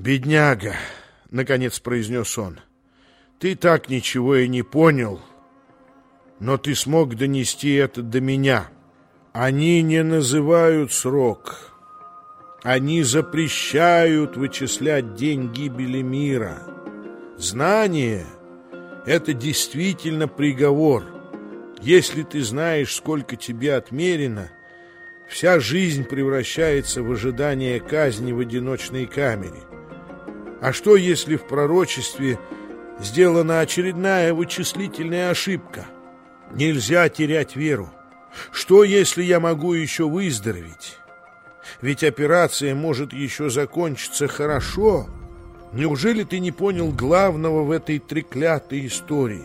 «Бедняга!» — наконец произнес он. «Ты так ничего и не понял, но ты смог донести это до меня. Они не называют срок. Они запрещают вычислять день гибели мира. Знание — это действительно приговор. Если ты знаешь, сколько тебе отмерено, вся жизнь превращается в ожидание казни в одиночной камере. А что, если в пророчестве сделана очередная вычислительная ошибка? Нельзя терять веру. Что, если я могу еще выздороветь? Ведь операция может еще закончиться хорошо. Неужели ты не понял главного в этой треклятой истории?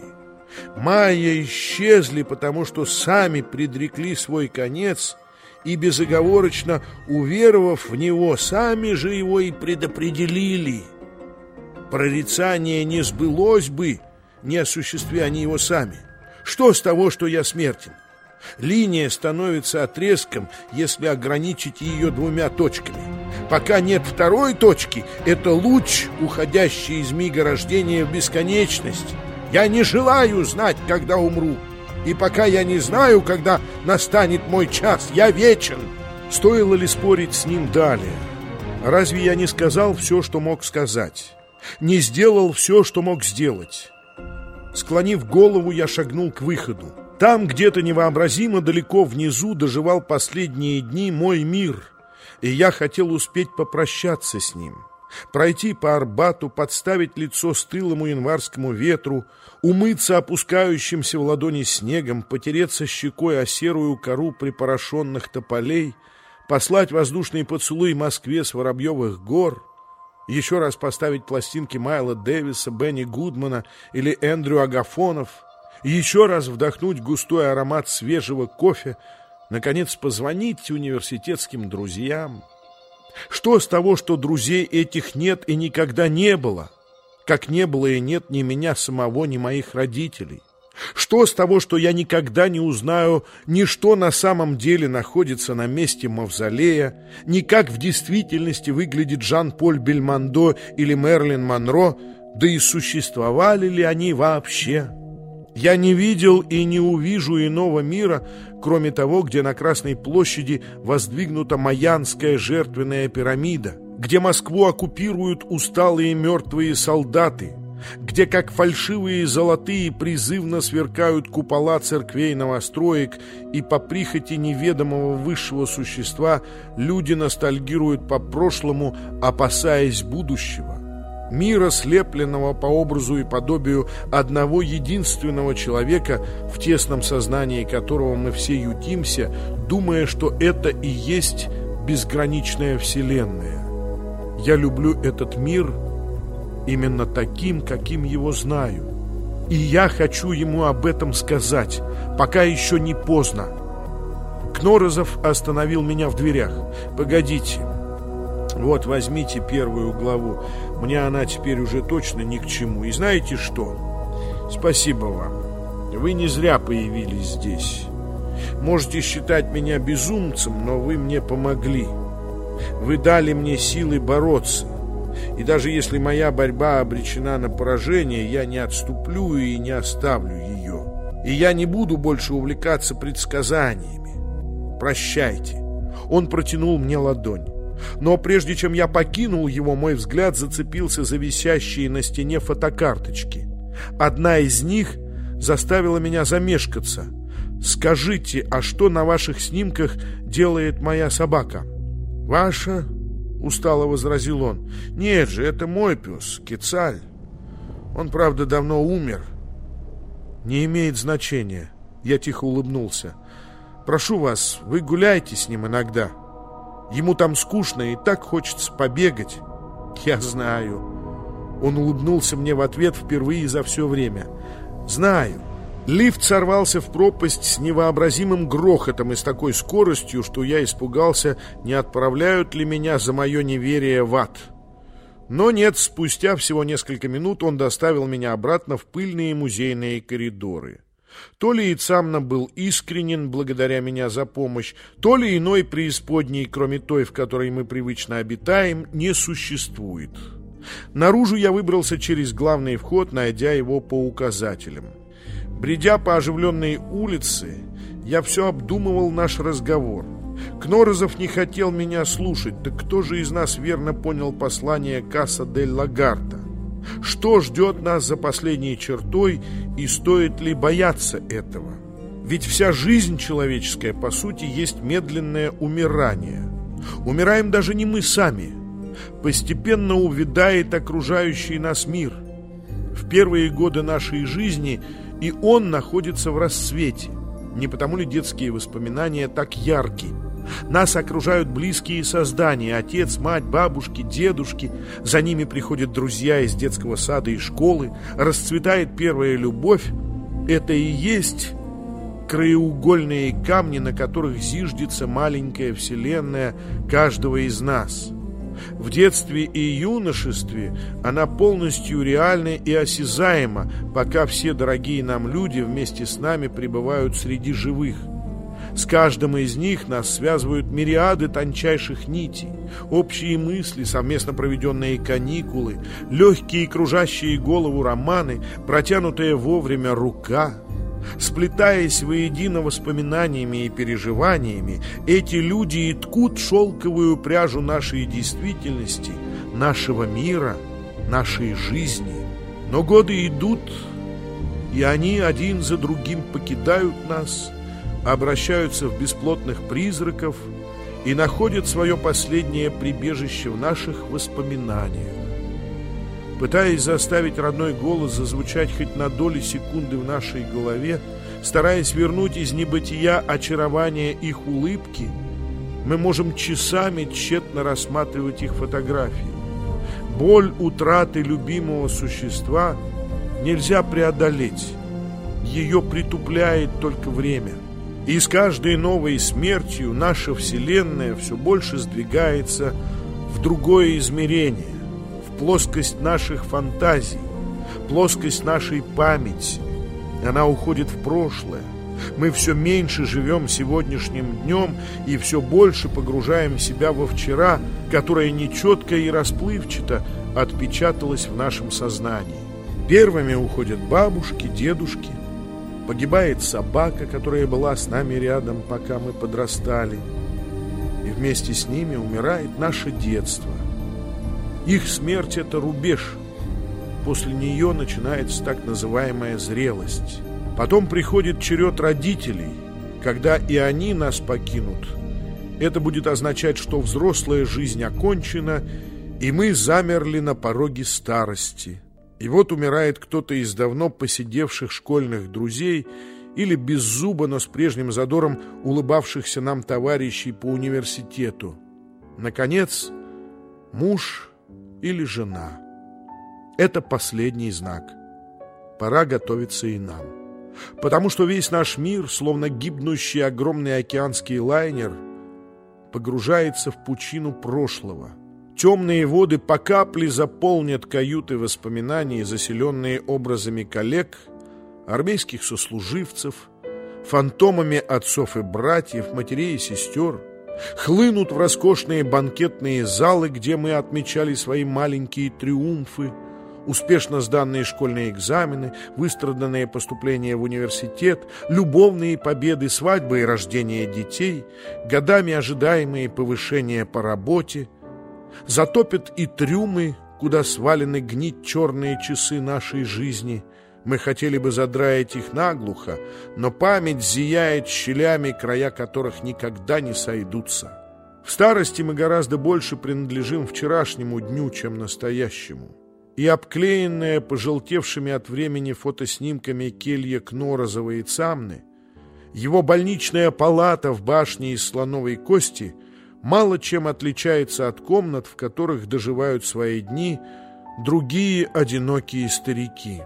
Майя исчезли, потому что сами предрекли свой конец и, безоговорочно уверовав в него, сами же его и предопределили – Прорицание не сбылось бы, не осуществя они его сами. Что с того, что я смертен? Линия становится отрезком, если ограничить ее двумя точками. Пока нет второй точки, это луч, уходящий из мига рождения в бесконечность. Я не желаю знать, когда умру. И пока я не знаю, когда настанет мой час, я вечен. Стоило ли спорить с ним далее? Разве я не сказал все, что мог сказать? Не сделал все, что мог сделать. Склонив голову, я шагнул к выходу. Там, где-то невообразимо далеко внизу, доживал последние дни мой мир, и я хотел успеть попрощаться с ним. Пройти по Арбату, подставить лицо стылому январскому ветру, умыться опускающимся в ладони снегом, потереться щекой о серую кору припорошенных тополей, послать воздушный поцелуй Москве с Воробьевых гор — еще раз поставить пластинки Майла Дэвиса, Бенни Гудмана или Эндрю Агафонов, еще раз вдохнуть густой аромат свежего кофе, наконец позвонить университетским друзьям. Что с того, что друзей этих нет и никогда не было, как не было и нет ни меня самого, ни моих родителей? Что с того, что я никогда не узнаю ни что на самом деле находится на месте мавзолея, ни как в действительности выглядит Жан-Поль Бельмондо или Мерлин Монро, да и существовали ли они вообще? Я не видел и не увижу иного мира, кроме того, где на Красной площади воздвигнута Майянская жертвенная пирамида, где Москву оккупируют усталые мертвые солдаты – где, как фальшивые золотые, призывно сверкают купола церквей новостроек, и по прихоти неведомого высшего существа люди ностальгируют по прошлому, опасаясь будущего. Мира, слепленного по образу и подобию одного единственного человека, в тесном сознании которого мы все ютимся, думая, что это и есть безграничная вселенная. Я люблю этот мир – именно таким, каким его знаю. И я хочу ему об этом сказать, пока еще не поздно. Кнорозов остановил меня в дверях. «Погодите. Вот, возьмите первую главу. Мне она теперь уже точно ни к чему. И знаете что? Спасибо вам. Вы не зря появились здесь. Можете считать меня безумцем, но вы мне помогли. Вы дали мне силы бороться. И даже если моя борьба обречена на поражение, я не отступлю и не оставлю ее. И я не буду больше увлекаться предсказаниями. Прощайте. Он протянул мне ладонь. Но прежде чем я покинул его, мой взгляд зацепился за висящие на стене фотокарточки. Одна из них заставила меня замешкаться. «Скажите, а что на ваших снимках делает моя собака?» «Ваша?» Устало возразил он. Нет же, это мой пес, Кецаль. Он, правда, давно умер. Не имеет значения. Я тихо улыбнулся. Прошу вас, вы гуляйте с ним иногда. Ему там скучно и так хочется побегать. Я знаю. Он улыбнулся мне в ответ впервые за все время. Знаю. Лифт сорвался в пропасть с невообразимым грохотом и с такой скоростью, что я испугался, не отправляют ли меня за мое неверие в ад. Но нет, спустя всего несколько минут он доставил меня обратно в пыльные музейные коридоры. То ли Ицамна был искренен благодаря меня за помощь, то ли иной преисподней, кроме той, в которой мы привычно обитаем, не существует. Наружу я выбрался через главный вход, найдя его по указателям. Бредя по оживленной улице, я все обдумывал наш разговор. Кнорозов не хотел меня слушать, так кто же из нас верно понял послание Касса дель Лагарта? Что ждет нас за последней чертой и стоит ли бояться этого? Ведь вся жизнь человеческая, по сути, есть медленное умирание. Умираем даже не мы сами. Постепенно увядает окружающий нас мир. В первые годы нашей жизни и он находится в расцвете. Не потому ли детские воспоминания так яркие? Нас окружают близкие создания, отец, мать, бабушки, дедушки. За ними приходят друзья из детского сада и школы. Расцветает первая любовь. Это и есть краеугольные камни, на которых зиждется маленькая вселенная каждого из нас. В детстве и юношестве она полностью реальна и осязаема, пока все дорогие нам люди вместе с нами пребывают среди живых – с каждым из них нас связывают мириады тончайших нитей, общие мысли, совместно проведенные каникулы, легкие кружащие голову романы, протянутая вовремя рука. Сплетаясь воедино воспоминаниями и переживаниями, эти люди и ткут шелковую пряжу нашей действительности, нашего мира, нашей жизни. Но годы идут, и они один за другим покидают нас – обращаются в бесплотных призраков и находят свое последнее прибежище в наших воспоминаниях. Пытаясь заставить родной голос зазвучать хоть на доли секунды в нашей голове, стараясь вернуть из небытия очарование их улыбки, мы можем часами тщетно рассматривать их фотографии. Боль утраты любимого существа нельзя преодолеть. Ее притупляет только время – и с каждой новой смертью наша Вселенная все больше сдвигается в другое измерение, плоскость наших фантазий, плоскость нашей памяти. Она уходит в прошлое. Мы все меньше живем сегодняшним днем и все больше погружаем себя во вчера, которое нечетко и расплывчато отпечаталось в нашем сознании. Первыми уходят бабушки, дедушки – Погибает собака, которая была с нами рядом, пока мы подрастали. И вместе с ними умирает наше детство. Их смерть — это рубеж. После нее начинается так называемая зрелость. Потом приходит черед родителей. Когда и они нас покинут, это будет означать, что взрослая жизнь окончена, и мы замерли на пороге старости — и вот умирает кто-то из давно посидевших школьных друзей или без зуба, но с прежним задором улыбавшихся нам товарищей по университету. Наконец, муж или жена. Это последний знак. Пора готовиться и нам. Потому что весь наш мир, словно гибнущий огромный океанский лайнер, погружается в пучину прошлого – Темные воды по капле заполнят каюты воспоминаний, заселенные образами коллег, армейских сослуживцев, фантомами отцов и братьев, матерей и сестер, хлынут в роскошные банкетные залы, где мы отмечали свои маленькие триумфы, успешно сданные школьные экзамены, выстраданные поступления в университет, любовные победы, свадьбы и рождения детей, годами ожидаемые повышения по работе, Затопят и трюмы, куда свалены гнить черные часы нашей жизни. Мы хотели бы задраить их наглухо, но память зияет щелями, края которых никогда не сойдутся. В старости мы гораздо больше принадлежим вчерашнему дню, чем настоящему. И обклеенная пожелтевшими от времени фотоснимками келья Кнорозова и Цамны, его больничная палата в башне из слоновой кости — мало чем отличается от комнат, в которых доживают свои дни другие одинокие старики.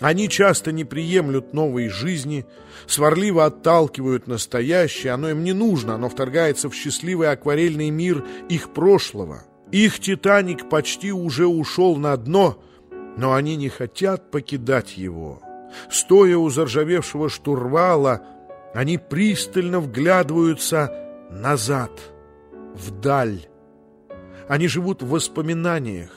Они часто не приемлют новой жизни, сварливо отталкивают настоящее, оно им не нужно, оно вторгается в счастливый акварельный мир их прошлого. Их «Титаник» почти уже ушел на дно, но они не хотят покидать его. Стоя у заржавевшего штурвала, они пристально вглядываются назад – вдаль. Они живут в воспоминаниях,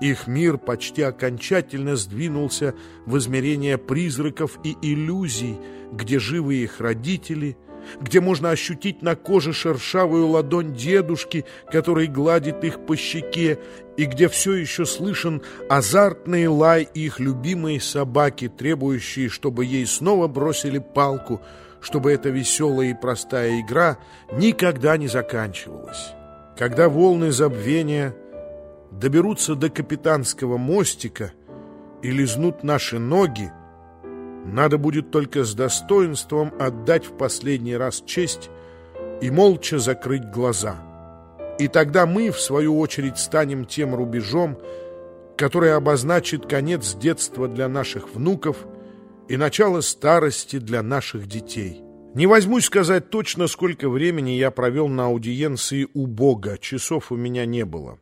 Их мир почти окончательно сдвинулся в измерение призраков и иллюзий, где живы их родители, где можно ощутить на коже шершавую ладонь дедушки, который гладит их по щеке, и где все еще слышен азартный лай их любимой собаки, требующей, чтобы ей снова бросили палку, чтобы эта веселая и простая игра никогда не заканчивалась. Когда волны забвения доберутся до капитанского мостика и лизнут наши ноги, надо будет только с достоинством отдать в последний раз честь и молча закрыть глаза. И тогда мы, в свою очередь, станем тем рубежом, который обозначит конец детства для наших внуков и начало старости для наших детей. Не возьмусь сказать точно, сколько времени я провел на аудиенции у Бога, часов у меня не было.